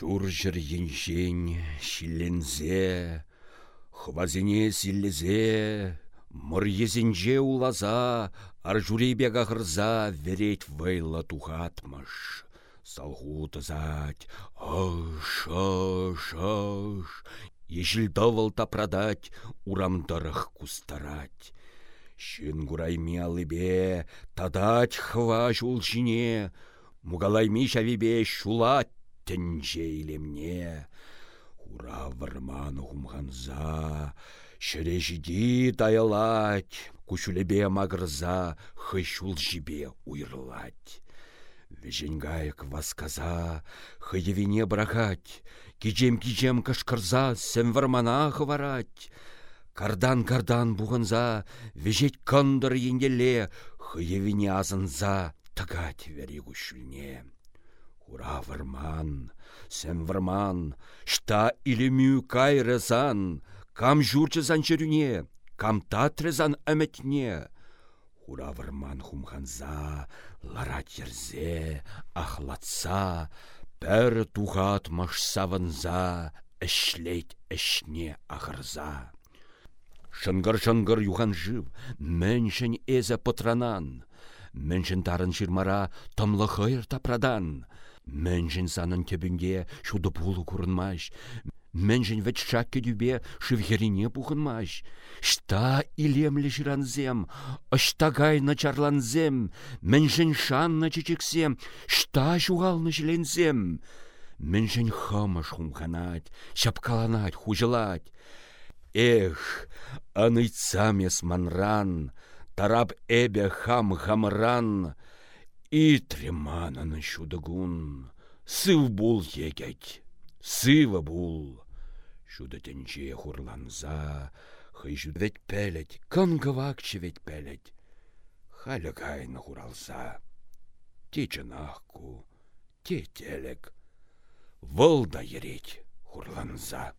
Чуржыр енжен, шиллензе, хвазине силлезе, мұр езінже улаза, аржуребе ғырза верет вайла тухатмыш. Салғу тызать, аш, аш, аш, тапрадать, урамдарых кустарать. Шын гурайми алыбе, тадать хва шавибе шулать тінже илемне. Ура варман хумханза, шережиди таялать, кушулебе магрза, хышул жибе уйрлать. Веженгайк васказа, хыевине брахать, кичем-кичем кашкарза, сем вармана хварать. Кардан-кардан буғынза, вежет кандыр енделе, хыевине азынза, тагать вери гушульне. Ура варман, сем варман, шта илемю кайрызан, кам журчызан жерюне, кам татрезан әметне. Ура варман хумханза, лара терзе, ахлатса, пәр тухат машсавынза, әшлейт әшне ағырза. Шынгыр-шынгыр юхан жив, мэншін эзі пытранан, мэншін тарын шырмара тымлы хыйр тапрадан, мэншін санын тебінге шуды пулы курынмаш, мэншін вәт шакке дюбе шывхерине пухынмаш. Шта илемлі жиранзем, ыштагайны чарланзем, мэншін шанны чечексем, шта жуғалны жилензем. Мэншін хымыш хумханать, шапкаланать, хужылать. Эх, аныйцамес манран, тарап эбе хам хамран, и тремананы шудыгун, сыв бул егет, сыва бул. Шуды тенче хурланза, хый ведь пелет, кангавакче ведь пелет. Халя кайны хуралса, те чынахку, те телек, вăл да ереть хурланза.